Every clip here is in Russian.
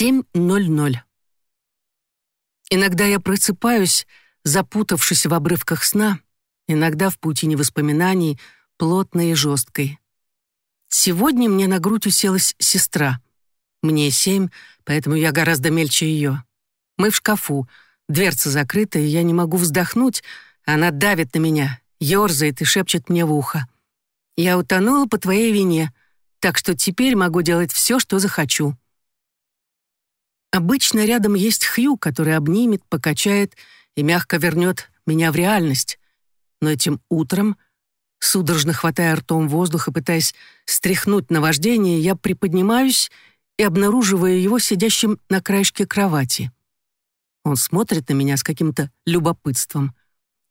7.00. Иногда я просыпаюсь, запутавшись в обрывках сна, иногда в паутине воспоминаний, плотной и жесткой. Сегодня мне на грудь уселась сестра. Мне семь, поэтому я гораздо мельче ее. Мы в шкафу, дверца закрыта, и я не могу вздохнуть, она давит на меня, ерзает и шепчет мне в ухо. «Я утонула по твоей вине, так что теперь могу делать все, что захочу». Обычно рядом есть Хью, который обнимет, покачает и мягко вернет меня в реальность. Но этим утром, судорожно хватая ртом воздух и пытаясь стряхнуть наваждение, я приподнимаюсь и обнаруживаю его сидящим на краешке кровати. Он смотрит на меня с каким-то любопытством.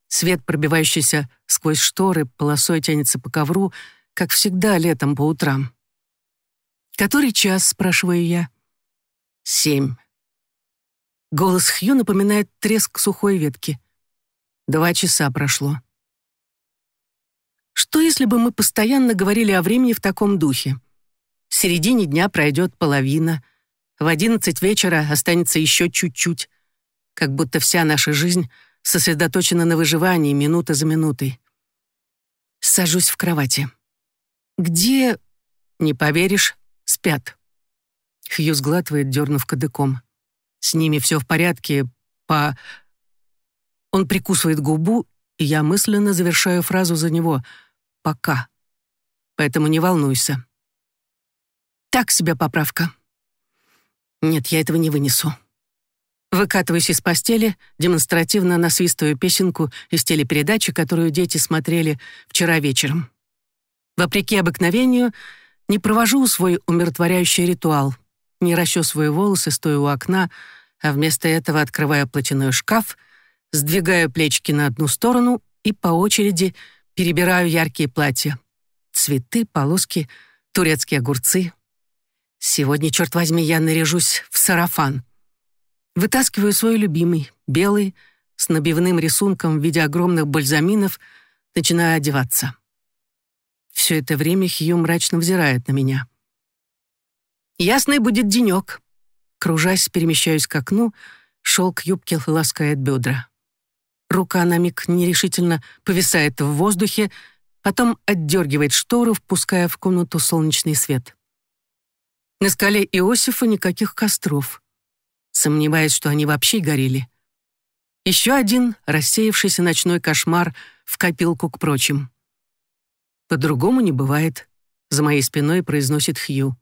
Свет, пробивающийся сквозь шторы, полосой тянется по ковру, как всегда летом по утрам. «Который час?» — спрашиваю я. «Семь». Голос Хью напоминает треск сухой ветки. Два часа прошло. Что, если бы мы постоянно говорили о времени в таком духе? В середине дня пройдет половина, в одиннадцать вечера останется еще чуть-чуть, как будто вся наша жизнь сосредоточена на выживании минута за минутой. Сажусь в кровати. Где, не поверишь, спят. Хью сглатывает, дернув кадыком. С ними все в порядке, по... Он прикусывает губу, и я мысленно завершаю фразу за него «пока». Поэтому не волнуйся. Так себе поправка. Нет, я этого не вынесу. Выкатываюсь из постели, демонстративно насвистываю песенку из телепередачи, которую дети смотрели вчера вечером. Вопреки обыкновению, не провожу свой умиротворяющий ритуал, не расчесываю волосы, стою у окна, а вместо этого открываю платяной шкаф, сдвигаю плечики на одну сторону и по очереди перебираю яркие платья. Цветы, полоски, турецкие огурцы. Сегодня, черт возьми, я наряжусь в сарафан. Вытаскиваю свой любимый, белый, с набивным рисунком в виде огромных бальзаминов, начинаю одеваться. Все это время Хью мрачно взирает на меня. Ясный будет денек. Кружась, перемещаюсь к окну, шелк юбки ласкает бедра. Рука на миг нерешительно повисает в воздухе, потом отдергивает штору, впуская в комнату солнечный свет. На скале Иосифа никаких костров сомневаясь, что они вообще горели. Еще один рассеявшийся ночной кошмар в копилку к прочим. «По-другому не бывает», — за моей спиной произносит Хью.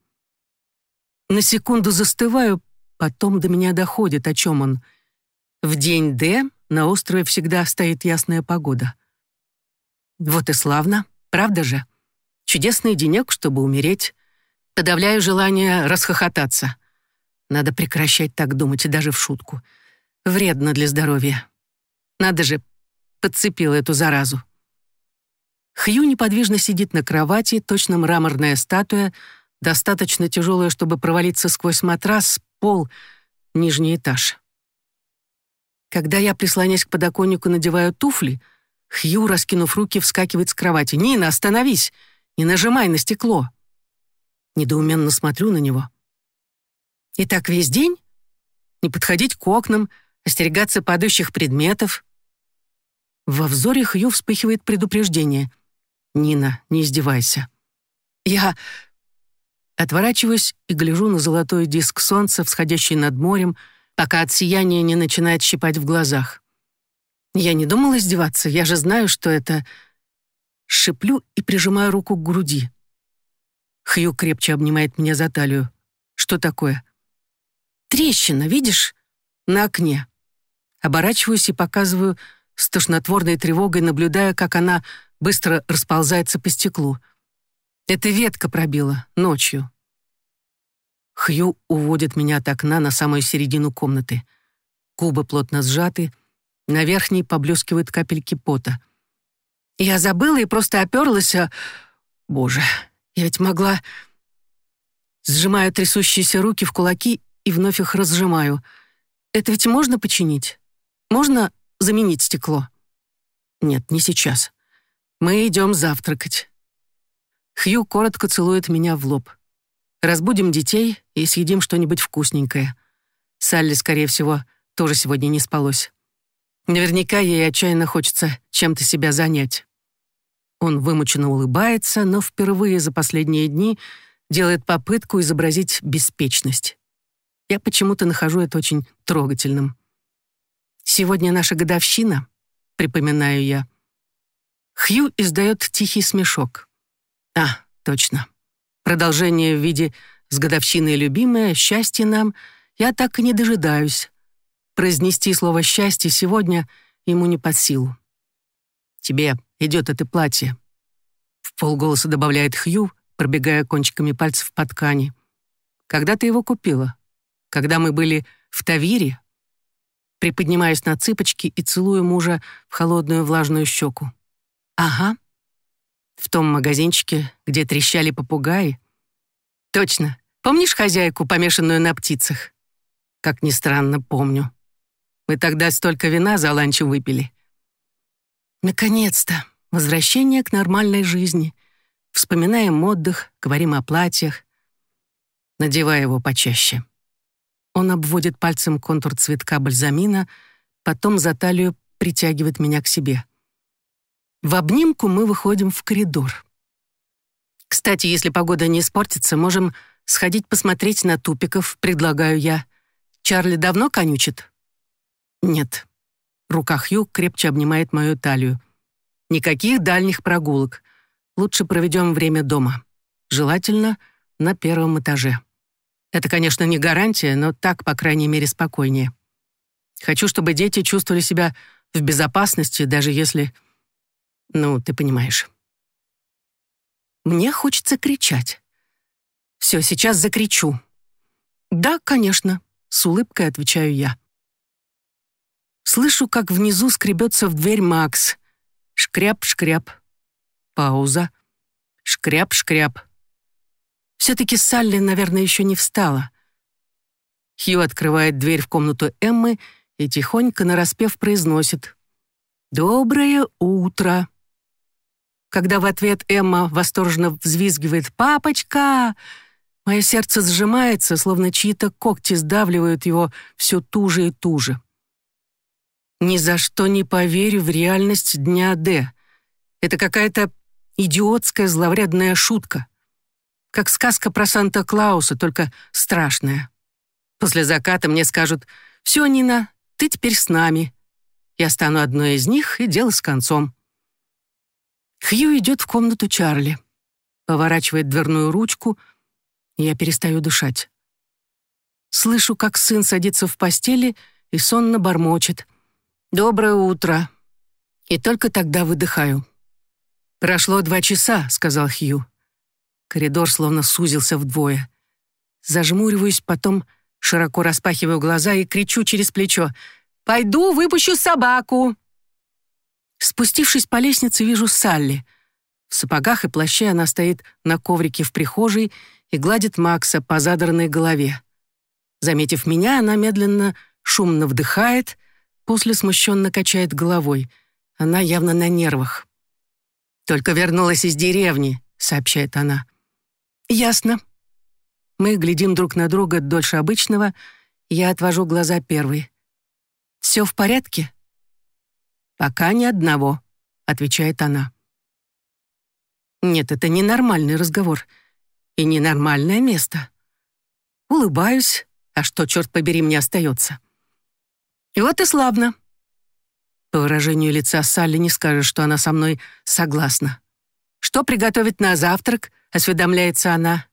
На секунду застываю, потом до меня доходит, о чем он. В день Д на острове всегда стоит ясная погода. Вот и славно, правда же? Чудесный денек, чтобы умереть. Подавляю желание расхохотаться — надо прекращать так думать и даже в шутку. Вредно для здоровья. Надо же, подцепил эту заразу. Хью неподвижно сидит на кровати, точно мраморная статуя, достаточно тяжелая, чтобы провалиться сквозь матрас, пол, нижний этаж. Когда я, прислонясь к подоконнику, надеваю туфли, Хью, раскинув руки, вскакивает с кровати. «Нина, остановись! Не нажимай на стекло!» Недоуменно смотрю на него. И так весь день? Не подходить к окнам, остерегаться падающих предметов. Во взоре Хью вспыхивает предупреждение. «Нина, не издевайся». Я отворачиваюсь и гляжу на золотой диск солнца, всходящий над морем, пока от сияния не начинает щипать в глазах. Я не думала издеваться, я же знаю, что это... Шиплю и прижимаю руку к груди. Хью крепче обнимает меня за талию. Что такое? Трещина, видишь? На окне. Оборачиваюсь и показываю с тошнотворной тревогой, наблюдая, как она быстро расползается по стеклу. Это ветка пробила ночью. Хью уводит меня от окна на самую середину комнаты. Губы плотно сжаты, на верхней поблескивают капельки пота. Я забыла и просто оперлась, а... Боже, я ведь могла... Сжимаю трясущиеся руки в кулаки и вновь их разжимаю. Это ведь можно починить? Можно заменить стекло? Нет, не сейчас. Мы идем завтракать. Хью коротко целует меня в лоб. Разбудим детей и съедим что-нибудь вкусненькое. Салли, скорее всего, тоже сегодня не спалось. Наверняка ей отчаянно хочется чем-то себя занять. Он вымученно улыбается, но впервые за последние дни делает попытку изобразить беспечность. Я почему-то нахожу это очень трогательным. «Сегодня наша годовщина», — припоминаю я. Хью издает тихий смешок. «А, точно. Продолжение в виде «с годовщиной любимая, счастье нам» я так и не дожидаюсь. Произнести слово «счастье» сегодня ему не под силу. «Тебе идет это платье», — в полголоса добавляет Хью, пробегая кончиками пальцев по ткани. «Когда ты его купила? Когда мы были в Тавире?» Приподнимаюсь на цыпочки и целую мужа в холодную влажную щеку. «Ага. В том магазинчике, где трещали попугаи?» «Точно. Помнишь хозяйку, помешанную на птицах?» «Как ни странно, помню. Мы тогда столько вина за ланчем выпили». «Наконец-то. Возвращение к нормальной жизни. Вспоминаем отдых, говорим о платьях. Надевай его почаще». Он обводит пальцем контур цветка бальзамина, потом за талию притягивает меня к себе. В обнимку мы выходим в коридор. «Кстати, если погода не испортится, можем сходить посмотреть на тупиков», — предлагаю я. «Чарли давно конючит?» «Нет». Рука Хью крепче обнимает мою талию. «Никаких дальних прогулок. Лучше проведем время дома. Желательно на первом этаже. Это, конечно, не гарантия, но так, по крайней мере, спокойнее. Хочу, чтобы дети чувствовали себя в безопасности, даже если ну, ты понимаешь. Мне хочется кричать. Все, сейчас закричу. Да, конечно, с улыбкой отвечаю я. Слышу, как внизу скребется в дверь Макс. Шкряп-шкряп. Пауза. Шкряп-шкряп. Все-таки Салли, наверное, еще не встала. Хью открывает дверь в комнату Эммы и тихонько нараспев произносит «Доброе утро!» Когда в ответ Эмма восторженно взвизгивает «Папочка!», мое сердце сжимается, словно чьи-то когти сдавливают его все туже и туже. Ни за что не поверю в реальность Дня Д. Это какая-то идиотская зловредная шутка. Как сказка про Санта-Клауса, только страшная. После заката мне скажут «Все, Нина, ты теперь с нами». Я стану одной из них, и дело с концом. Хью идет в комнату Чарли. Поворачивает дверную ручку, я перестаю дышать. Слышу, как сын садится в постели и сонно бормочет. «Доброе утро!» И только тогда выдыхаю. «Прошло два часа», — сказал Хью. Коридор словно сузился вдвое. Зажмуриваюсь, потом широко распахиваю глаза и кричу через плечо. «Пойду выпущу собаку!» Спустившись по лестнице, вижу Салли. В сапогах и плаще она стоит на коврике в прихожей и гладит Макса по задранной голове. Заметив меня, она медленно, шумно вдыхает, после смущенно качает головой. Она явно на нервах. «Только вернулась из деревни», — сообщает она. «Ясно». Мы глядим друг на друга дольше обычного, я отвожу глаза первой. «Все в порядке?» «Пока ни одного», — отвечает она. Нет, это ненормальный разговор. И ненормальное место. Улыбаюсь, а что, черт побери, мне остается? И вот и славно. По выражению лица Салли не скажешь, что она со мной согласна. «Что приготовить на завтрак?» — осведомляется она.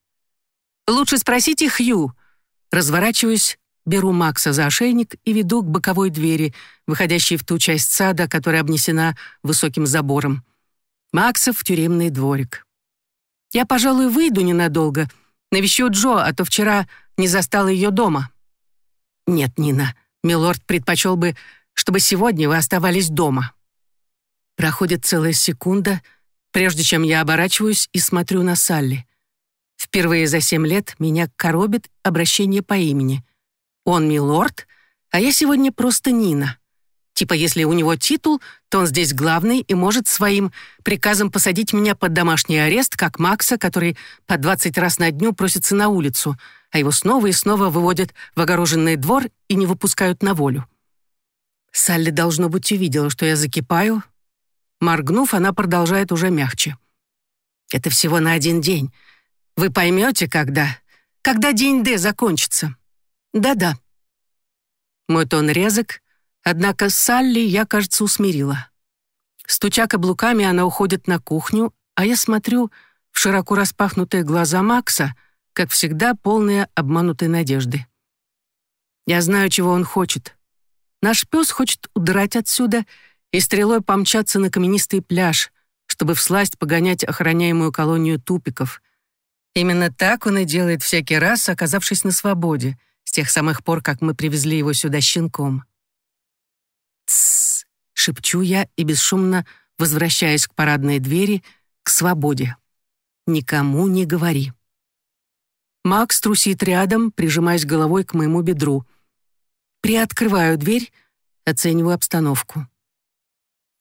«Лучше спросите Хью». Разворачиваюсь Беру Макса за ошейник и веду к боковой двери, выходящей в ту часть сада, которая обнесена высоким забором. Максов тюремный дворик. Я, пожалуй, выйду ненадолго, навещу Джо, а то вчера не застала ее дома. Нет, Нина, милорд предпочел бы, чтобы сегодня вы оставались дома. Проходит целая секунда, прежде чем я оборачиваюсь и смотрю на Салли. Впервые за семь лет меня коробит обращение по имени — он милорд, а я сегодня просто Нина. Типа, если у него титул, то он здесь главный и может своим приказом посадить меня под домашний арест, как Макса, который по 20 раз на дню просится на улицу, а его снова и снова выводят в огороженный двор и не выпускают на волю. Салли, должно быть, увидела, что я закипаю. Моргнув, она продолжает уже мягче. «Это всего на один день. Вы поймете, когда. Когда день Д закончится. Да-да». Мой тон резок, однако Салли я, кажется, усмирила. Стуча каблуками, она уходит на кухню, а я смотрю в широко распахнутые глаза Макса, как всегда полные обманутой надежды. Я знаю, чего он хочет. Наш пес хочет удрать отсюда и стрелой помчаться на каменистый пляж, чтобы всласть погонять охраняемую колонию тупиков. Именно так он и делает всякий раз, оказавшись на свободе, с тех самых пор, как мы привезли его сюда щенком. «Тссс!» — шепчу я и бесшумно возвращаясь к парадной двери, к свободе. «Никому не говори». Макс трусит рядом, прижимаясь головой к моему бедру. Приоткрываю дверь, оцениваю обстановку.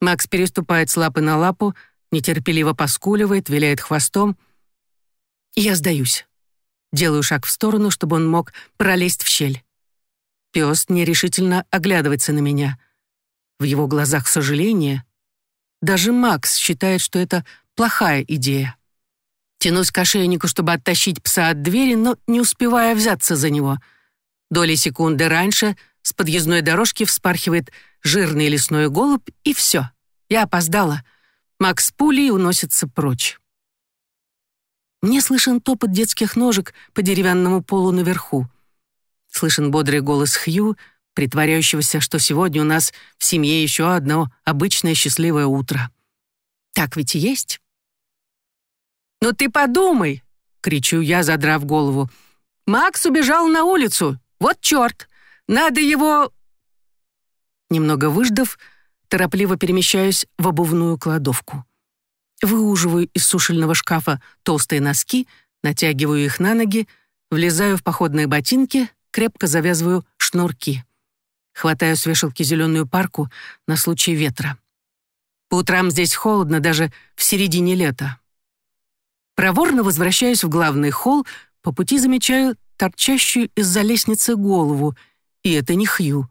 Макс переступает с лапы на лапу, нетерпеливо поскуливает, виляет хвостом. Я сдаюсь. Делаю шаг в сторону, чтобы он мог пролезть в щель. Пес нерешительно оглядывается на меня. В его глазах сожаление. Даже Макс считает, что это плохая идея. Тянусь к ошейнику, чтобы оттащить пса от двери, но не успевая взяться за него. Доли секунды раньше — с подъездной дорожки вспархивает жирный лесной голубь, и все. Я опоздала. Макс пулей уносится прочь. Мне слышен топот детских ножек по деревянному полу наверху. Слышен бодрый голос Хью, притворяющегося, что сегодня у нас в семье еще одно обычное счастливое утро. Так ведь и есть. «Ну ты подумай!» — кричу я, задрав голову. «Макс убежал на улицу! Вот черт! Надо его...» Немного выждав, торопливо перемещаюсь в обувную кладовку. Выуживаю из сушильного шкафа толстые носки, натягиваю их на ноги, влезаю в походные ботинки, крепко завязываю шнурки. Хватаю с вешалки зеленую парку на случай ветра. По утрам здесь холодно даже в середине лета. Проворно возвращаюсь в главный холл, по пути замечаю торчащую из-за лестницы голову — и это не Хью.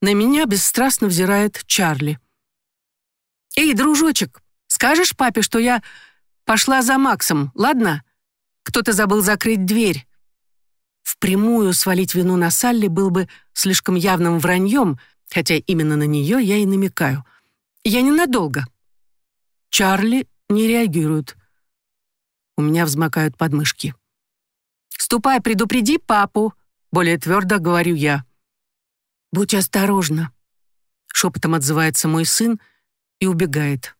На меня бесстрастно взирает Чарли. «Эй, дружочек, скажешь папе, что я пошла за Максом, ладно? Кто-то забыл закрыть дверь». Впрямую свалить вину на Салли был бы слишком явным враньем, хотя именно на нее я и намекаю. Я ненадолго. Чарли не реагирует. У меня взмокают подмышки. «Ступай, предупреди папу», более твердо говорю я. «Будь осторожна», — шепотом отзывается мой сын и убегает.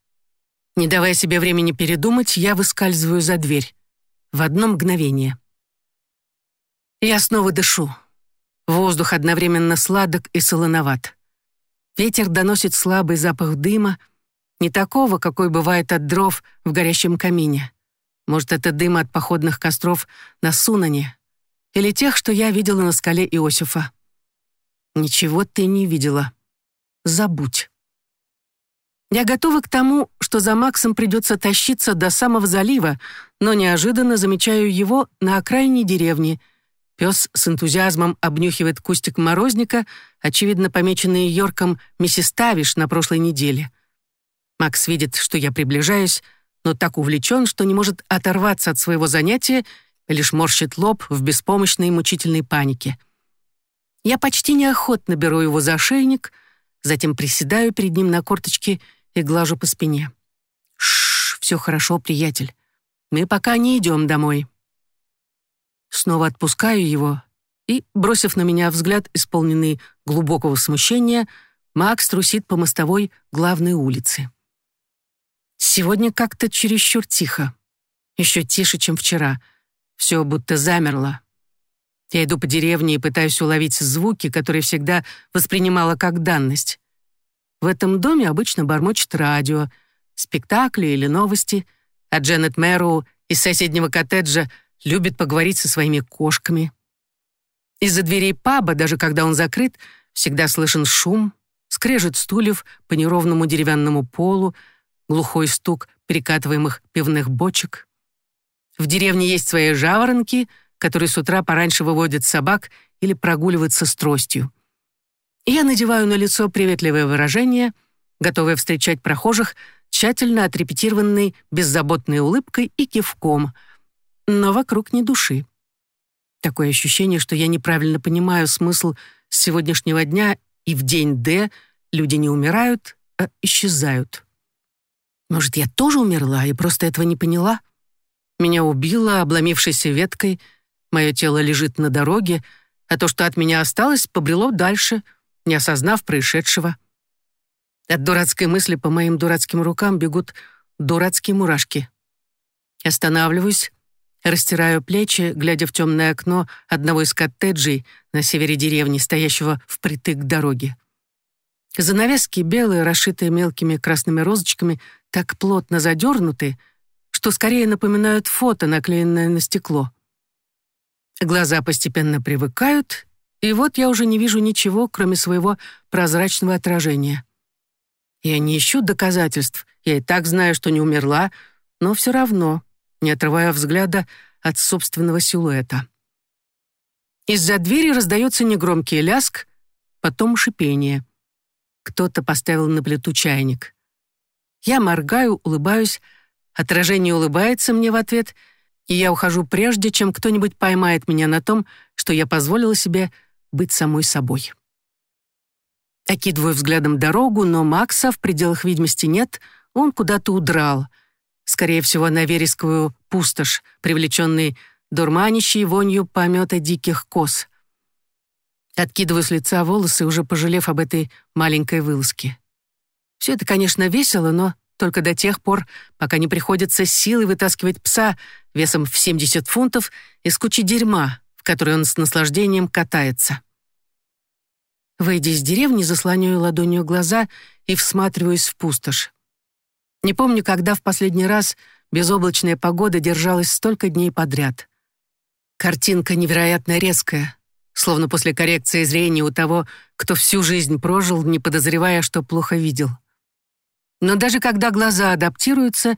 Не давая себе времени передумать, я выскальзываю за дверь. В одно мгновение. Я снова дышу. Воздух одновременно сладок и солоноват. Ветер доносит слабый запах дыма, не такого, какой бывает от дров в горящем камине. Может, это дым от походных костров на Сунане, или тех, что я видела на скале Иосифа. Ничего ты не видела. Забудь. Я готова к тому, что за Максом придется тащиться до самого залива, но неожиданно замечаю его на окраине деревни. Пес с энтузиазмом обнюхивает кустик морозника, очевидно помеченный Йорком миссис Тавиш на прошлой неделе. Макс видит, что я приближаюсь, но так увлечен, что не может оторваться от своего занятия лишь морщит лоб в беспомощной мучительной панике. Я почти неохотно беру его за шейник, затем приседаю перед ним на корточки и глажу по спине. Шш, все хорошо, приятель. Мы пока не идем домой. Снова отпускаю его, и, бросив на меня взгляд, исполненный глубокого смущения, Макс трусит по мостовой главной улицы. Сегодня как-то чересчур тихо. Еще тише, чем вчера — все будто замерло. Я иду по деревне и пытаюсь уловить звуки, которые всегда воспринимала как данность. В этом доме обычно бормочет радио, спектакли или новости, а Дженнет Мэроу из соседнего коттеджа любит поговорить со своими кошками. Из-за дверей паба, даже когда он закрыт, всегда слышен шум, скрежет стульев по неровному деревянному полу, глухой стук перекатываемых пивных бочек. В деревне есть свои жаворонки, которые с утра пораньше выводят собак или прогуливаются с тростью. Я надеваю на лицо приветливое выражение, готовое встречать прохожих, тщательно отрепетированной беззаботной улыбкой и кивком, но вокруг ни души. Такое ощущение, что я неправильно понимаю смысл сегодняшнего дня, и в день Д люди не умирают, а исчезают. Может, я тоже умерла и просто этого не поняла? Меня убило обломившейся веткой, мое тело лежит на дороге, а то, что от меня осталось, побрело дальше, не осознав происшедшего. От дурацкой мысли по моим дурацким рукам бегут дурацкие мурашки. Останавливаюсь, растираю плечи, глядя в темное окно одного из коттеджей на севере деревни, стоящего впритык к дороге. Занавески белые, расшитые мелкими красными розочками, так плотно задернуты, что скорее напоминают фото, наклеенное на стекло. Глаза постепенно привыкают, и вот я уже не вижу ничего, кроме своего прозрачного отражения. Я не ищу доказательств, я и так знаю, что не умерла, но все равно, не отрывая взгляда от собственного силуэта. Из-за двери раздается негромкий ляск, потом шипение. Кто-то поставил на плиту чайник. Я моргаю, улыбаюсь, отражение улыбается мне в ответ, и я ухожу прежде, чем кто-нибудь поймает меня на том, что я позволила себе быть самой собой. Окидываю взглядом дорогу, но Макса в пределах видимости нет, он куда-то удрал. Скорее всего, на вересковую пустошь, привлеченный дурманящей вонью помета диких коз. Откидываю с лица волосы, уже пожалев об этой маленькой вылазке. Все это, конечно, весело, но только до тех пор, пока не приходится силой вытаскивать пса весом в 70 фунтов из кучи дерьма, в которой он с наслаждением катается. Выйдя из деревни, заслоняю ладонью глаза и всматриваюсь в пустошь. Не помню, когда в последний раз безоблачная погода держалась столько дней подряд. Картинка невероятно резкая, словно после коррекции зрения у того, кто всю жизнь прожил, не подозревая, что плохо видел. Но даже когда глаза адаптируются,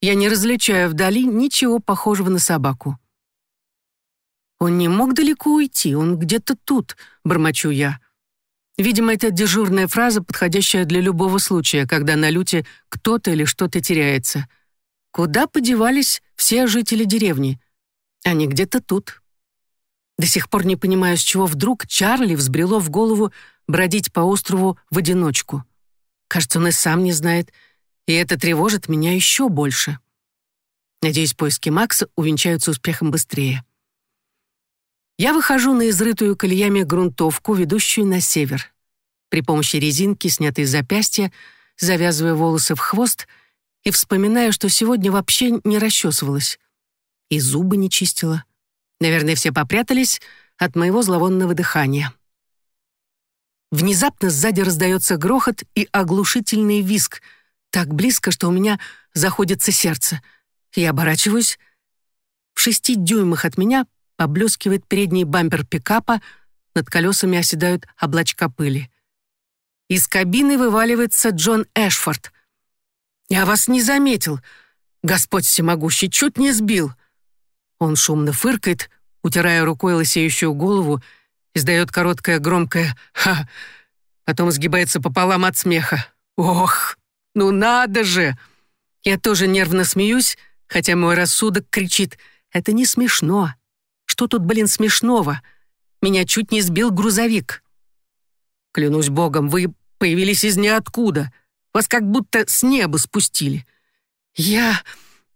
я не различаю вдали ничего похожего на собаку. «Он не мог далеко уйти, он где-то тут», — бормочу я. Видимо, это дежурная фраза, подходящая для любого случая, когда на люте кто-то или что-то теряется. Куда подевались все жители деревни? Они где-то тут. До сих пор не понимаю, с чего вдруг Чарли взбрело в голову бродить по острову в одиночку. Кажется, он и сам не знает, и это тревожит меня еще больше. Надеюсь, поиски Макса увенчаются успехом быстрее. Я выхожу на изрытую колеями грунтовку, ведущую на север. При помощи резинки, снятой с запястья, завязываю волосы в хвост и вспоминаю, что сегодня вообще не расчесывалась. И зубы не чистила. Наверное, все попрятались от моего зловонного дыхания. Внезапно сзади раздается грохот и оглушительный визг, так близко, что у меня заходится сердце. Я оборачиваюсь. В шести дюймах от меня Поблескивает передний бампер пикапа, над колесами оседают облачка пыли. Из кабины вываливается Джон Эшфорд. «Я вас не заметил. Господь всемогущий, чуть не сбил». Он шумно фыркает, утирая рукой лысеющую голову, издает короткое громкое «ха», потом сгибается пополам от смеха. «Ох, ну надо же!» Я тоже нервно смеюсь, хотя мой рассудок кричит «это не смешно, что тут, блин, смешного? Меня чуть не сбил грузовик. Клянусь богом, вы появились из ниоткуда. Вас как будто с неба спустили. Я...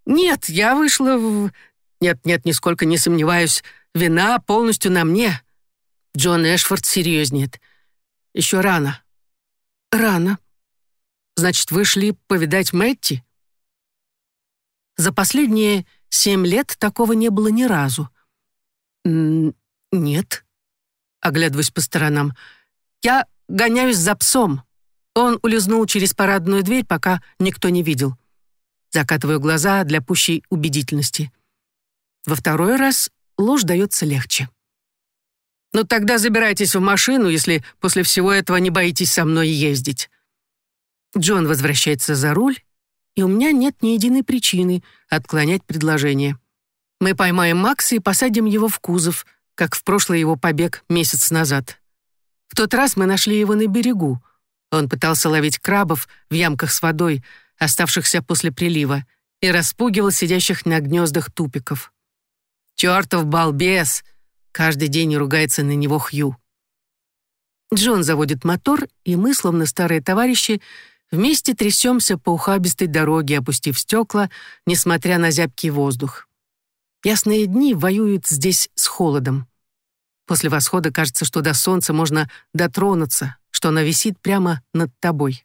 Нет, я вышла в... Нет, нет, нисколько не сомневаюсь. Вина полностью на мне. Джон Эшфорд серьезнеет. Еще рано. Рано. Значит, вы шли повидать Мэтти? За последние семь лет такого не было ни разу. «Нет», — оглядываясь по сторонам. «Я гоняюсь за псом. Он улизнул через парадную дверь, пока никто не видел». Закатываю глаза для пущей убедительности. Во второй раз ложь дается легче. «Ну тогда забирайтесь в машину, если после всего этого не боитесь со мной ездить». Джон возвращается за руль, и у меня нет ни единой причины отклонять предложение. Мы поймаем Макса и посадим его в кузов, как в прошлый его побег месяц назад. В тот раз мы нашли его на берегу. Он пытался ловить крабов в ямках с водой, оставшихся после прилива, и распугивал сидящих на гнездах тупиков. «Чёртов балбес!» — каждый день ругается на него Хью. Джон заводит мотор, и мы, словно старые товарищи, вместе трясемся по ухабистой дороге, опустив стекла, несмотря на зябкий воздух. Ясные дни воюют здесь с холодом. После восхода кажется, что до солнца можно дотронуться, что она висит прямо над тобой.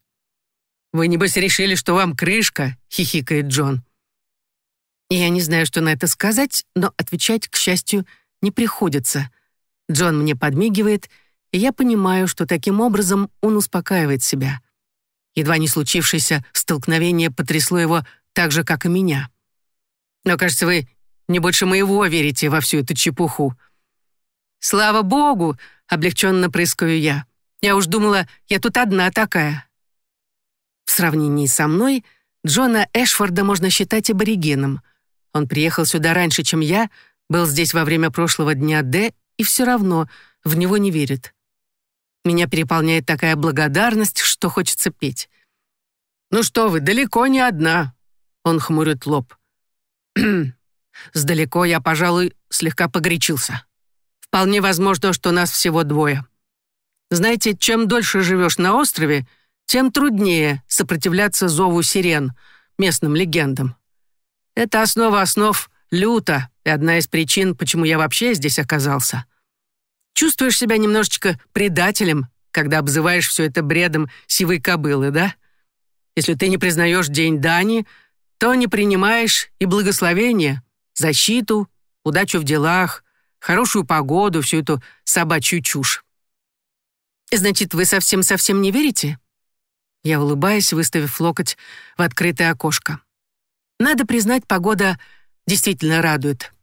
«Вы, небось, решили, что вам крышка?» — хихикает Джон. Я не знаю, что на это сказать, но отвечать, к счастью, не приходится. Джон мне подмигивает, и я понимаю, что таким образом он успокаивает себя. Едва не случившееся столкновение потрясло его так же, как и меня. Но, кажется, вы не больше моего верите во всю эту чепуху. «Слава богу!» — облегченно прыскаю я. «Я уж думала, я тут одна такая». В сравнении со мной Джона Эшфорда можно считать аборигеном. Он приехал сюда раньше, чем я, был здесь во время прошлого дня Д, и все равно в него не верит. Меня переполняет такая благодарность, что хочется петь. «Ну что вы, далеко не одна», — он хмурит лоб. «Сдалеко я, пожалуй, слегка погорячился. Вполне возможно, что нас всего двое. Знаете, чем дольше живешь на острове, тем труднее сопротивляться зову сирен, местным легендам. Это основа основ люто и одна из причин, почему я вообще здесь оказался. Чувствуешь себя немножечко предателем, когда обзываешь все это бредом сивой кобылы, да? Если ты не признаешь день Дани, то не принимаешь и благословение, защиту, удачу в делах, хорошую погоду, всю эту собачью чушь. Значит, вы совсем-совсем не верите? Я улыбаюсь, выставив локоть в открытое окошко. Надо признать, погода действительно радует.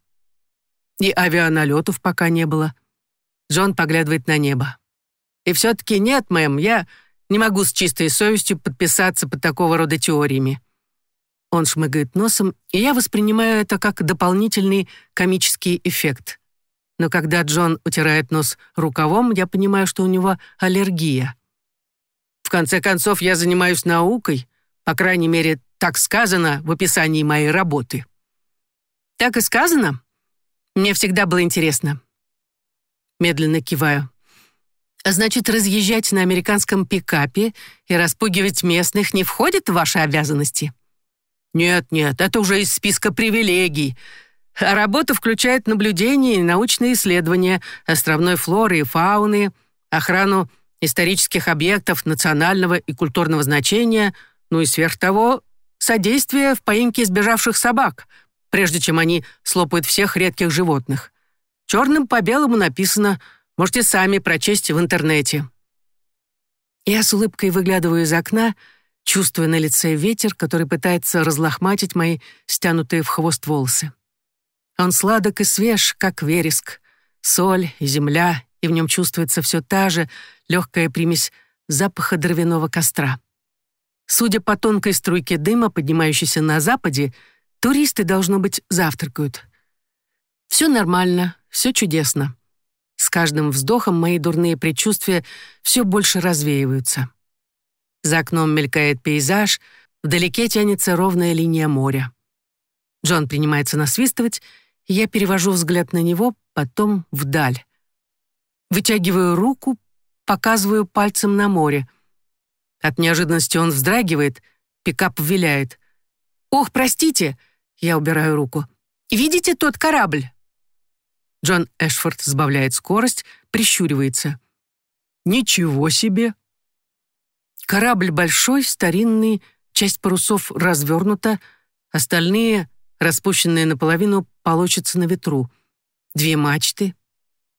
И авианалетов пока не было. Джон поглядывает на небо. И все-таки нет, мэм, я не могу с чистой совестью подписаться под такого рода теориями. Он шмыгает носом, и я воспринимаю это как дополнительный комический эффект. Но когда Джон утирает нос рукавом, я понимаю, что у него аллергия. В конце концов, я занимаюсь наукой, по крайней мере, так сказано в описании моей работы. Так и сказано? Мне всегда было интересно. Медленно киваю. А значит, разъезжать на американском пикапе и распугивать местных не входит в ваши обязанности? Нет, нет, это уже из списка привилегий. А работа включает наблюдение и научные исследования островной флоры и фауны, охрану исторических объектов национального и культурного значения, ну и сверх того, содействие в поимке сбежавших собак, прежде чем они слопают всех редких животных. Черным по белому написано, можете сами прочесть в интернете. Я с улыбкой выглядываю из окна, чувствуя на лице ветер, который пытается разлохматить мои стянутые в хвост волосы. Он сладок и свеж, как вереск, соль и земля, и в нем чувствуется все та же легкая примесь запаха дровяного костра. Судя по тонкой струйке дыма, поднимающейся на западе, туристы, должно быть, завтракают. Все нормально, все чудесно. С каждым вздохом мои дурные предчувствия все больше развеиваются. За окном мелькает пейзаж, вдалеке тянется ровная линия моря. Джон принимается насвистывать, и я перевожу взгляд на него, потом вдаль. Вытягиваю руку, показываю пальцем на море — от неожиданности он вздрагивает, пикап виляет. «Ох, простите!» Я убираю руку. «Видите тот корабль?» Джон Эшфорд сбавляет скорость, прищуривается. «Ничего себе!» Корабль большой, старинный, часть парусов развернута, остальные, распущенные наполовину, получатся на ветру. Две мачты.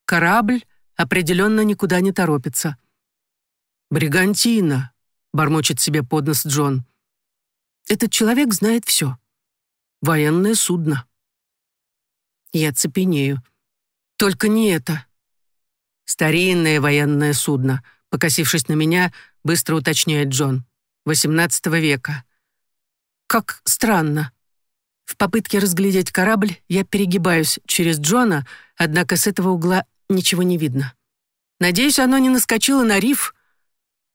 Корабль определенно никуда не торопится. «Бригантина», — бормочет себе под нос Джон. «Этот человек знает все. Военное судно». Я цепенею. «Только не это». «Старинное военное судно», — покосившись на меня, быстро уточняет Джон. «XVIII века». «Как странно». В попытке разглядеть корабль я перегибаюсь через Джона, однако с этого угла ничего не видно. Надеюсь, оно не наскочило на риф.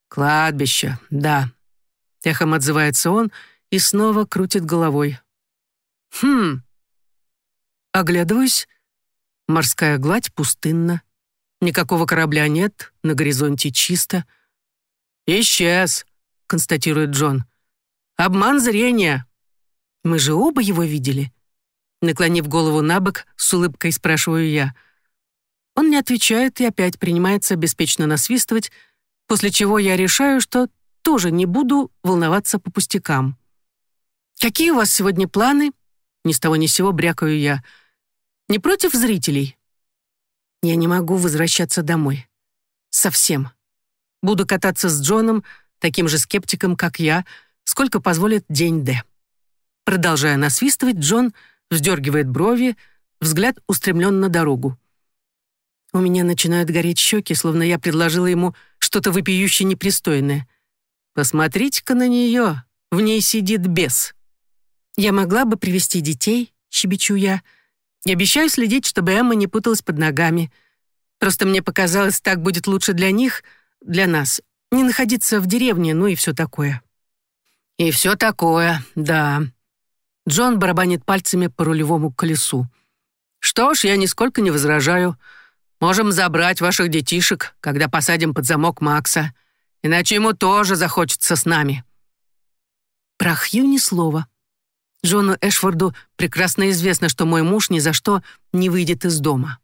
«Кладбище, да», — эхом отзывается он и снова крутит головой. «Хм». Оглядываюсь. Морская гладь пустынна. Никакого корабля нет, на горизонте чисто. «Исчез», — констатирует Джон. «Обман зрения». Мы же оба его видели. Наклонив голову на бок, с улыбкой спрашиваю я. Он не отвечает и опять принимается беспечно насвистывать, после чего я решаю, что тоже не буду волноваться по пустякам. «Какие у вас сегодня планы?» Ни с того ни с сего брякаю я. «Не против зрителей?» Я не могу возвращаться домой. Совсем. Буду кататься с Джоном, таким же скептиком, как я, сколько позволит день Д. Продолжая насвистывать, Джон вздергивает брови, взгляд устремлен на дорогу. У меня начинают гореть щеки, словно я предложила ему что-то вопиюще непристойное. «Посмотрите-ка на нее, в ней сидит бес». «Я могла бы привести детей», — щебечу я. «И обещаю следить, чтобы Эмма не путалась под ногами. Просто мне показалось, так будет лучше для них, для нас. Не находиться в деревне, ну и все такое». «И все такое, да». Джон барабанит пальцами по рулевому колесу. «Что ж, я нисколько не возражаю». Можем забрать ваших детишек, когда посадим под замок Макса. Иначе ему тоже захочется с нами». Про Хью ни слова. Джону Эшфорду прекрасно известно, что мой муж ни за что не выйдет из дома.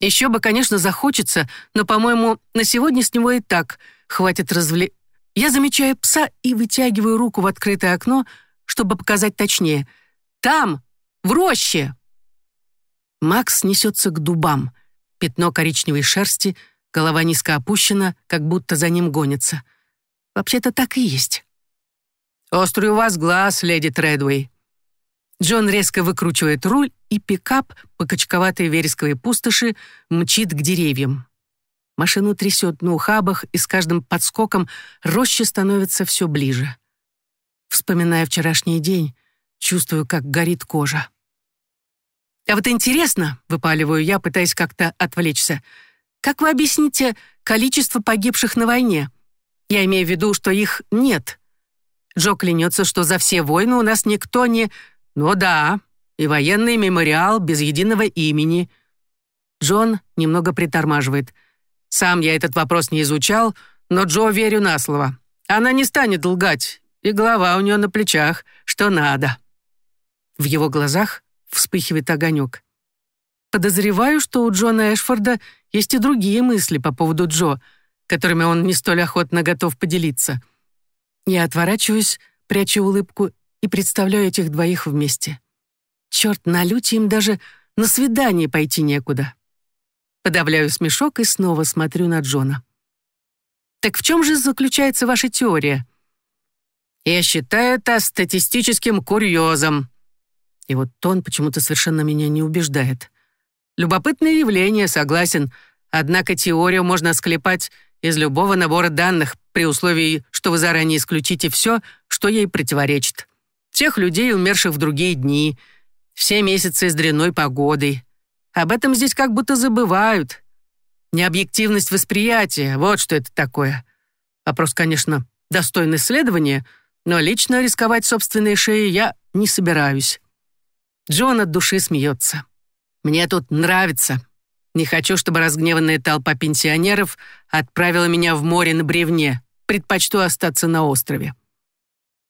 Еще бы, конечно, захочется, но, по-моему, на сегодня с него и так хватит развле... Я замечаю пса и вытягиваю руку в открытое окно, чтобы показать точнее. «Там, в роще!» Макс несется к дубам. Пятно коричневой шерсти, голова низко опущена, как будто за ним гонится. Вообще-то так и есть. «Острый у вас глаз, леди Тредвей». Джон резко выкручивает руль, и пикап по качковатой вересковой пустоши мчит к деревьям. Машину трясет на ухабах, и с каждым подскоком роще становится все ближе. Вспоминая вчерашний день, чувствую, как горит кожа. А вот интересно, выпаливаю я, пытаясь как-то отвлечься, как вы объясните количество погибших на войне? Я имею в виду, что их нет. Джо клянется, что за все войны у нас никто не... Ну да, и военный мемориал без единого имени. Джон немного притормаживает. Сам я этот вопрос не изучал, но Джо верю на слово. Она не станет лгать, и голова у нее на плечах, что надо. В его глазах вспыхивает огонек. Подозреваю, что у Джона Эшфорда есть и другие мысли по поводу Джо, которыми он не столь охотно готов поделиться. Я отворачиваюсь, прячу улыбку и представляю этих двоих вместе. Черт, на люте им даже на свидание пойти некуда. Подавляю смешок и снова смотрю на Джона. «Так в чем же заключается ваша теория?» «Я считаю это статистическим курьезом», и вот тон почему-то совершенно меня не убеждает. Любопытное явление, согласен, однако теорию можно склепать из любого набора данных при условии, что вы заранее исключите все, что ей противоречит. Всех людей, умерших в другие дни, все месяцы с дрянной погодой. Об этом здесь как будто забывают. Необъективность восприятия, вот что это такое. Вопрос, конечно, достойный исследования, но лично рисковать собственной шеей я не собираюсь. Джон от души смеется. «Мне тут нравится. Не хочу, чтобы разгневанная толпа пенсионеров отправила меня в море на бревне. Предпочту остаться на острове».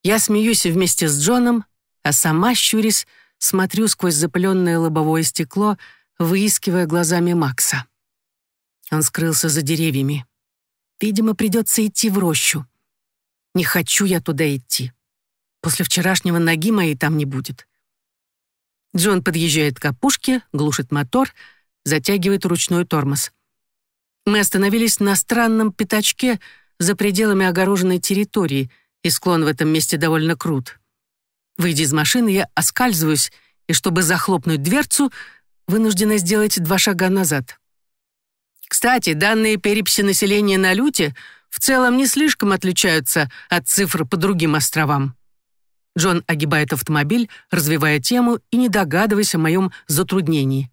Я смеюсь вместе с Джоном, а сама, щурясь, смотрю сквозь запыленное лобовое стекло, выискивая глазами Макса. Он скрылся за деревьями. Видимо, придется идти в рощу. Не хочу я туда идти. После вчерашнего ноги моей там не будет. Джон подъезжает к опушке, глушит мотор, затягивает ручной тормоз. Мы остановились на странном пятачке за пределами огороженной территории, и склон в этом месте довольно крут. Выйдя из машины, я оскальзываюсь, и чтобы захлопнуть дверцу, вынуждена сделать два шага назад. Кстати, данные переписи населения на Люте в целом не слишком отличаются от цифр по другим островам. Джон огибает автомобиль, развивая тему и не догадываясь о моем затруднении.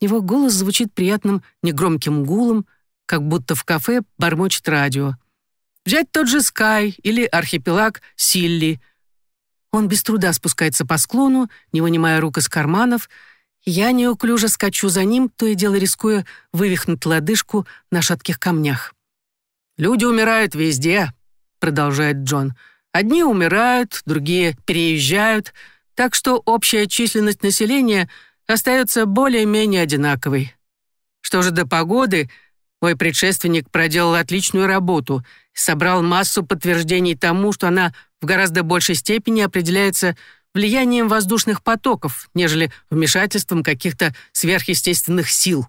Его голос звучит приятным негромким гулом, как будто в кафе бормочет радио. Взять тот же Скай или архипелаг Силли. Он без труда спускается по склону, не вынимая рук из карманов. Я неуклюже скачу за ним, то и дело рискуя вывихнуть лодыжку на шатких камнях. «Люди умирают везде», — продолжает Джон. «Одни умирают, другие переезжают, так что общая численность населения остается более-менее одинаковой. Что же до погоды, мой предшественник проделал отличную работу — собрал массу подтверждений тому, что она в гораздо большей степени определяется влиянием воздушных потоков, нежели вмешательством каких-то сверхъестественных сил.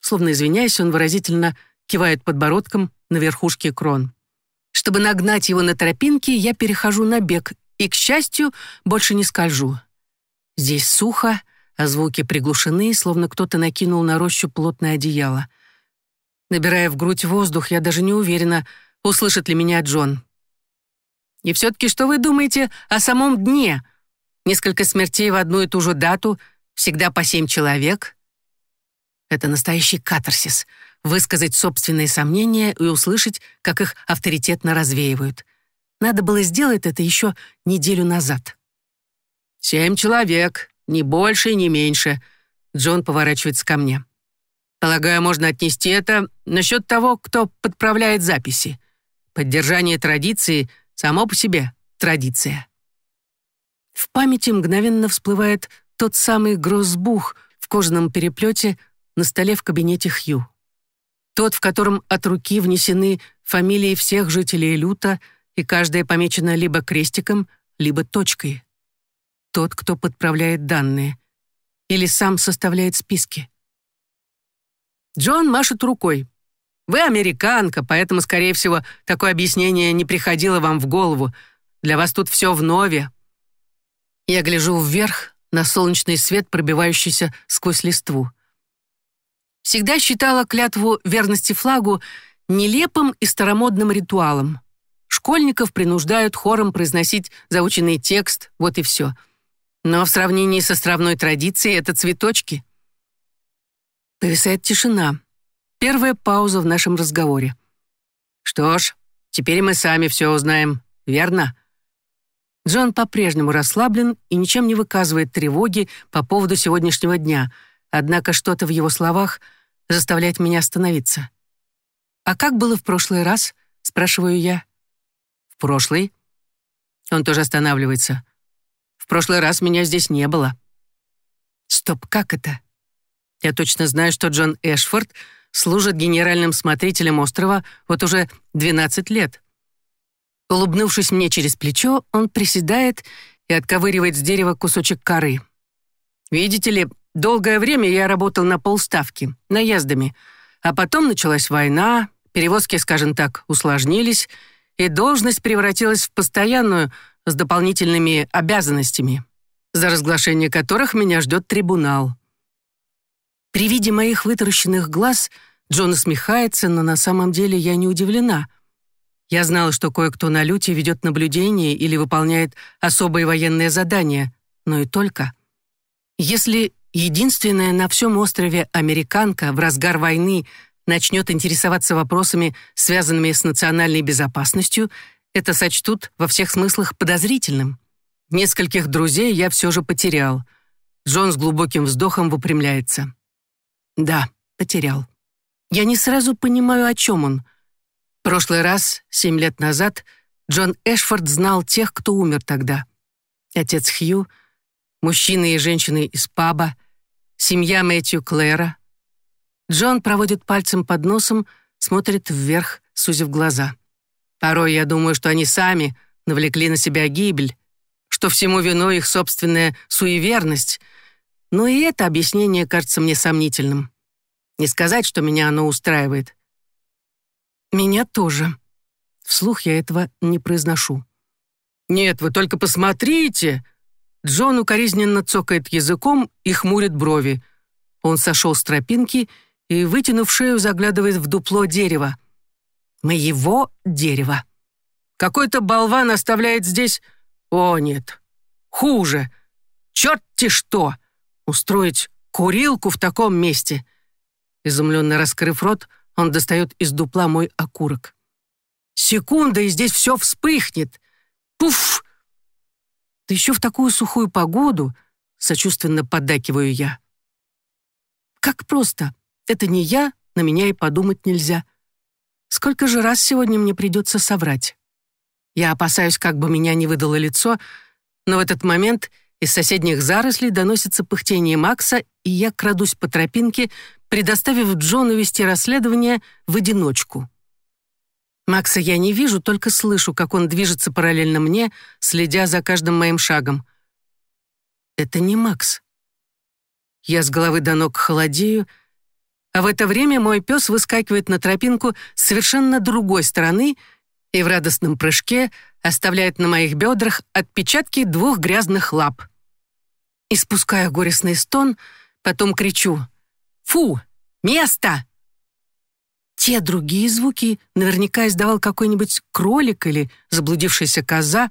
Словно извиняясь, он выразительно кивает подбородком на верхушке крон. Чтобы нагнать его на тропинке, я перехожу на бег и, к счастью, больше не скольжу. Здесь сухо, а звуки приглушены, словно кто-то накинул на рощу плотное одеяло. Набирая в грудь воздух, я даже не уверена, услышит ли меня Джон. И все-таки что вы думаете о самом дне? Несколько смертей в одну и ту же дату, всегда по семь человек. Это настоящий катарсис — высказать собственные сомнения и услышать, как их авторитетно развеивают. Надо было сделать это еще неделю назад. «Семь человек, ни больше, ни меньше», — Джон поворачивается ко мне. Полагаю, можно отнести это насчет того, кто подправляет записи. Поддержание традиции само по себе традиция. В памяти мгновенно всплывает тот самый грозбух в кожаном переплете на столе в кабинете Хью. Тот, в котором от руки внесены фамилии всех жителей Люта, и каждая помечена либо крестиком, либо точкой. Тот, кто подправляет данные. Или сам составляет списки. Джон машет рукой. «Вы американка, поэтому, скорее всего, такое объяснение не приходило вам в голову. Для вас тут все вновь». Я гляжу вверх на солнечный свет, пробивающийся сквозь листву. Всегда считала клятву верности флагу нелепым и старомодным ритуалом. Школьников принуждают хором произносить заученный текст, вот и все. Но в сравнении с островной традицией это цветочки. Повисает тишина. Первая пауза в нашем разговоре. «Что ж, теперь мы сами все узнаем, верно?» Джон по-прежнему расслаблен и ничем не выказывает тревоги по поводу сегодняшнего дня, однако что-то в его словах заставляет меня остановиться. «А как было в прошлый раз?» — спрашиваю я. «В прошлый?» Он тоже останавливается. «В прошлый раз меня здесь не было». «Стоп, как это?» Я точно знаю, что Джон Эшфорд служит генеральным смотрителем острова вот уже 12 лет. Улыбнувшись мне через плечо, он приседает и отковыривает с дерева кусочек коры. Видите ли, долгое время я работал на полставки, наездами, а потом началась война, перевозки, скажем так, усложнились, и должность превратилась в постоянную с дополнительными обязанностями, за разглашение которых меня ждет трибунал. При виде моих вытаращенных глаз Джон усмехается, но на самом деле я не удивлена. Я знала, что кое-кто на люте ведет наблюдение или выполняет особые военные задания, но и только. Если единственная на всем острове американка в разгар войны начнет интересоваться вопросами, связанными с национальной безопасностью, это сочтут во всех смыслах подозрительным. Нескольких друзей я все же потерял. Джон с глубоким вздохом выпрямляется. Да, потерял. Я не сразу понимаю, о чем он. Прошлый раз, семь лет назад, Джон Эшфорд знал тех, кто умер тогда. Отец Хью, мужчины и женщины из паба, семья Мэтью Клэра. Джон проводит пальцем под носом, смотрит вверх, сузив глаза. Порой я думаю, что они сами навлекли на себя гибель, что всему виной их собственная суеверность — но и это объяснение кажется мне сомнительным. Не сказать, что меня оно устраивает. Меня тоже. Вслух я этого не произношу. «Нет, вы только посмотрите!» Джон укоризненно цокает языком и хмурит брови. Он сошел с тропинки и, вытянув шею, заглядывает в дупло дерева. Моего дерева. Какой-то болван оставляет здесь... О, нет. Хуже. Черт-те что! Устроить курилку в таком месте. Изумленно раскрыв рот, он достает из дупла мой окурок. Секунда, и здесь все вспыхнет. Пуф! Да еще в такую сухую погоду, сочувственно поддакиваю я. Как просто. Это не я, на меня и подумать нельзя. Сколько же раз сегодня мне придется соврать? Я опасаюсь, как бы меня не выдало лицо, но в этот момент из соседних зарослей доносится пыхтение Макса, и я крадусь по тропинке, предоставив Джону вести расследование в одиночку. Макса я не вижу, только слышу, как он движется параллельно мне, следя за каждым моим шагом. Это не Макс. Я с головы до ног холодею, а в это время мой пес выскакивает на тропинку с совершенно другой стороны и в радостном прыжке оставляет на моих бедрах отпечатки двух грязных лап. Испускаю горестный стон, потом кричу «Фу! Место!» Те другие звуки наверняка издавал какой-нибудь кролик или заблудившаяся коза,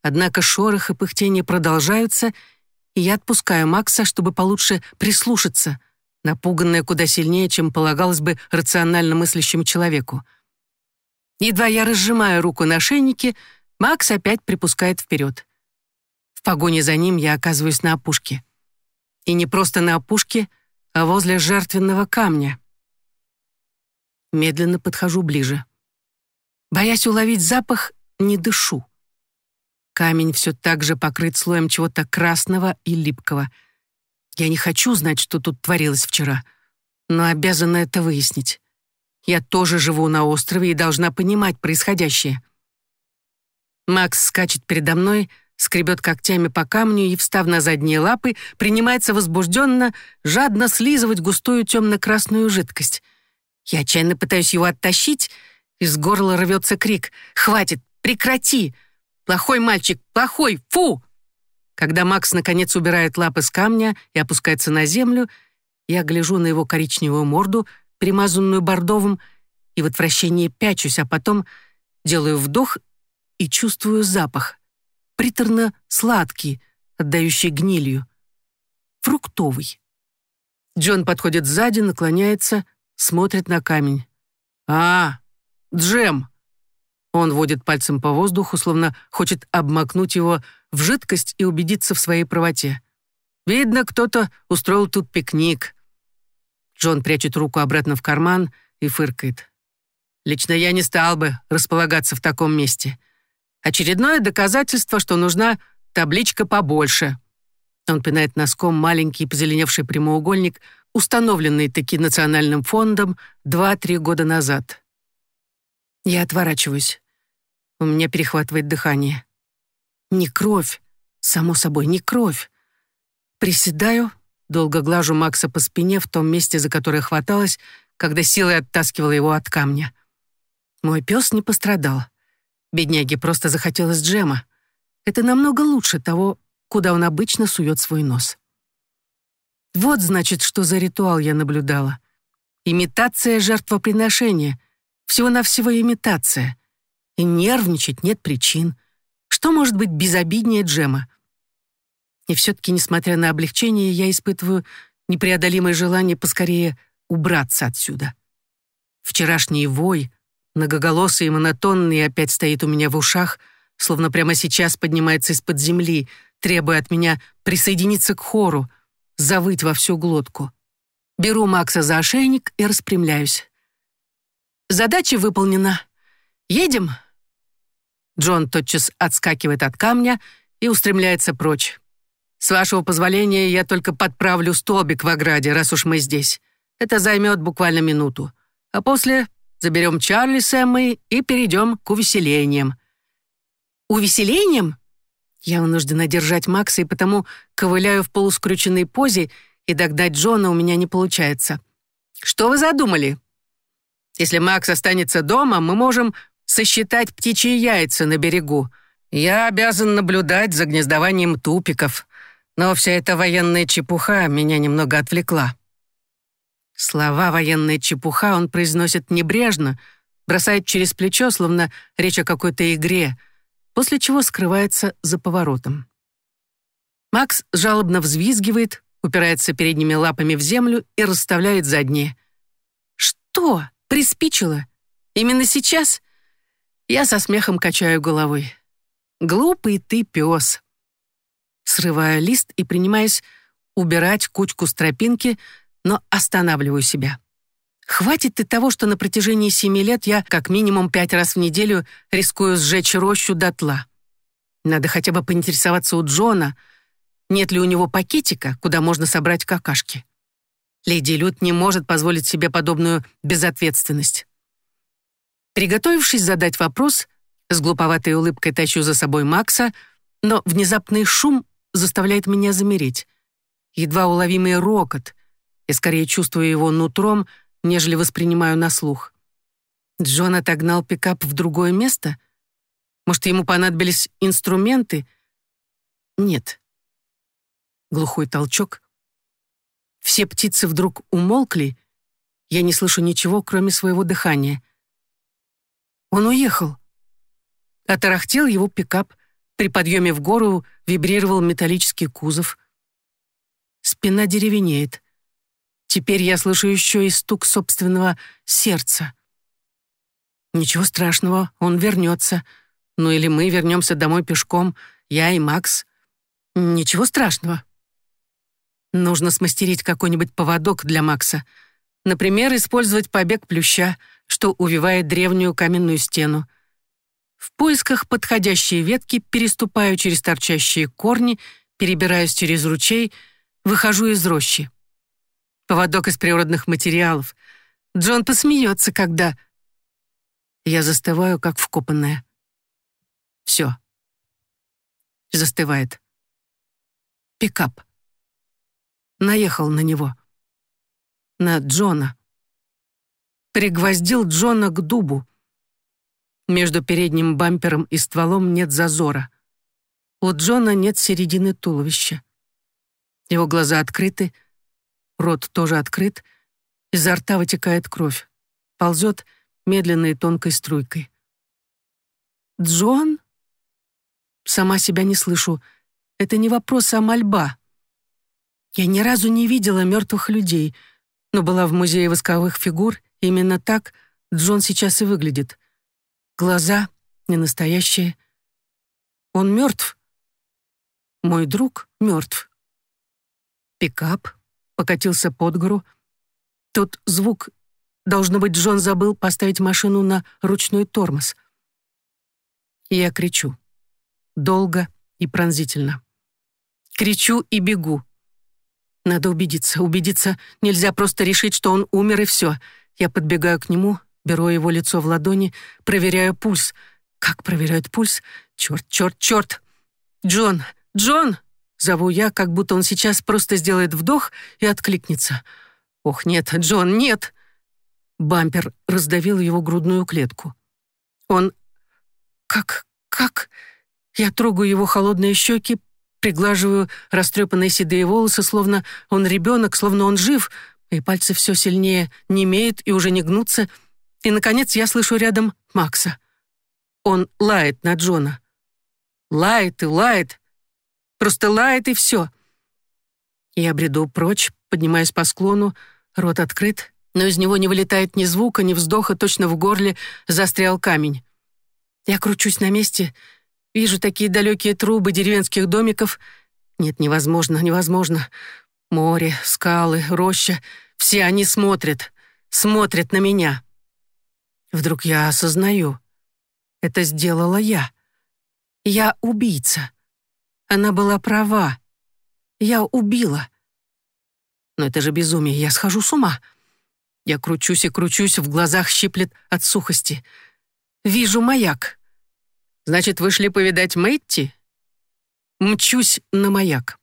однако шорох и пыхтение продолжаются, и я отпускаю Макса, чтобы получше прислушаться, напуганная куда сильнее, чем полагалось бы рационально мыслящему человеку. Едва я разжимаю руку на шейнике, Макс опять припускает вперед. В погоне за ним я оказываюсь на опушке. И не просто на опушке, а возле жертвенного камня. Медленно подхожу ближе. Боясь уловить запах, не дышу. Камень все так же покрыт слоем чего-то красного и липкого. Я не хочу знать, что тут творилось вчера, но обязана это выяснить. Я тоже живу на острове и должна понимать происходящее. Макс скачет передо мной, скребет когтями по камню и, встав на задние лапы, принимается возбужденно, жадно слизывать густую темно-красную жидкость. Я отчаянно пытаюсь его оттащить, из горла рвется крик «Хватит! Прекрати! Плохой мальчик! Плохой! Фу!» Когда Макс наконец убирает лапы с камня и опускается на землю, я гляжу на его коричневую морду, примазанную бордовым, и в отвращении пячусь, а потом делаю вдох и чувствую запах. Приторно-сладкий, отдающий гнилью. Фруктовый. Джон подходит сзади, наклоняется, смотрит на камень. «А, джем!» Он водит пальцем по воздуху, словно хочет обмакнуть его в жидкость и убедиться в своей правоте. «Видно, кто-то устроил тут пикник». Джон прячет руку обратно в карман и фыркает. «Лично я не стал бы располагаться в таком месте. Очередное доказательство, что нужна табличка побольше». Он пинает носком маленький позеленевший прямоугольник — установленный таки национальным фондом два-три года назад. Я отворачиваюсь. У меня перехватывает дыхание. Не кровь, само собой, не кровь. Приседаю, долго глажу Макса по спине в том месте, за которое хваталась, когда силой оттаскивала его от камня. Мой пес не пострадал. Бедняге просто захотелось джема. Это намного лучше того, куда он обычно сует свой нос. Вот, значит, что за ритуал я наблюдала. Имитация жертвоприношения. Всего-навсего имитация. И нервничать нет причин. Что может быть безобиднее Джема? И все-таки, несмотря на облегчение, я испытываю непреодолимое желание поскорее убраться отсюда. Вчерашний вой, многоголосый и монотонный, опять стоит у меня в ушах, словно прямо сейчас поднимается из-под земли, требуя от меня присоединиться к хору — завыть во всю глотку. Беру Макса за ошейник и распрямляюсь. Задача выполнена. Едем? Джон тотчас отскакивает от камня и устремляется прочь. С вашего позволения, я только подправлю столбик в ограде, раз уж мы здесь. Это займет буквально минуту. А после заберем Чарли с Эммой и перейдем к увеселениям. Увеселениям? Я вынуждена держать Макса, и потому ковыляю в полускрюченной позе, и догнать Джона у меня не получается. Что вы задумали? Если Макс останется дома, мы можем сосчитать птичьи яйца на берегу. Я обязан наблюдать за гнездованием тупиков, но вся эта военная чепуха меня немного отвлекла. Слова военная чепуха он произносит небрежно, бросает через плечо, словно речь о какой-то игре, после чего скрывается за поворотом. Макс жалобно взвизгивает, упирается передними лапами в землю и расставляет задние. «Что? Приспичило? Именно сейчас?» Я со смехом качаю головой. «Глупый ты пес!» Срываю лист и принимаюсь убирать кучку с тропинки, но останавливаю себя. Хватит и того, что на протяжении семи лет я как минимум пять раз в неделю рискую сжечь рощу дотла. Надо хотя бы поинтересоваться у Джона, нет ли у него пакетика, куда можно собрать какашки. Леди Люд не может позволить себе подобную безответственность. Приготовившись задать вопрос, с глуповатой улыбкой тащу за собой Макса, но внезапный шум заставляет меня замереть. Едва уловимый рокот. Я скорее чувствую его нутром, нежели воспринимаю на слух. Джон отогнал пикап в другое место? Может, ему понадобились инструменты? Нет. Глухой толчок. Все птицы вдруг умолкли. Я не слышу ничего, кроме своего дыхания. Он уехал. Отарахтел его пикап. При подъеме в гору вибрировал металлический кузов. Спина деревенеет. Теперь я слышу еще и стук собственного сердца. Ничего страшного, он вернется. Ну или мы вернемся домой пешком, я и Макс. Ничего страшного. Нужно смастерить какой-нибудь поводок для Макса. Например, использовать побег плюща, что увивает древнюю каменную стену. В поисках подходящей ветки переступаю через торчащие корни, перебираюсь через ручей, выхожу из рощи. Поводок из природных материалов. Джон посмеется, когда... Я застываю, как вкопанная. Все. Застывает. Пикап наехал на него. На Джона. Пригвоздил Джона к дубу. Между передним бампером и стволом нет зазора. У Джона нет середины туловища. Его глаза открыты, рот тоже открыт, изо рта вытекает кровь, ползет медленной тонкой струйкой. «Джон?» Сама себя не слышу. Это не вопрос, а мольба. Я ни разу не видела мертвых людей, но была в музее восковых фигур, именно так Джон сейчас и выглядит. Глаза не настоящие. Он мертв. Мой друг мертв. Пикап покатился под гору. Тот звук... Должно быть, Джон забыл поставить машину на ручной тормоз. я кричу. Долго и пронзительно. Кричу и бегу. Надо убедиться, убедиться. Нельзя просто решить, что он умер и все. Я подбегаю к нему, беру его лицо в ладони, проверяю пульс. Как проверяют пульс? Черт, черт, черт! Джон! Джон! Зову я, как будто он сейчас просто сделает вдох и откликнется. Ох, нет, Джон, нет! Бампер раздавил его грудную клетку. Он... Как... как... Я трогаю его холодные щеки, приглаживаю растрепанные седые волосы, словно он ребенок, словно он жив, и пальцы все сильнее немеют и уже не гнутся. И, наконец, я слышу рядом Макса. Он лает на Джона. Лает и лает. Просто лает и все. Я бреду прочь, поднимаясь по склону, рот открыт, но из него не вылетает ни звука, ни вздоха, точно в горле застрял камень. Я кручусь на месте, Вижу такие далекие трубы деревенских домиков. Нет, невозможно, невозможно. Море, скалы, роща — все они смотрят, смотрят на меня. Вдруг я осознаю. Это сделала я. Я убийца. Она была права. Я убила. Но это же безумие, я схожу с ума. Я кручусь и кручусь, в глазах щиплет от сухости. Вижу маяк. Значит, вышли повидать Мэтти? Мчусь на маяк.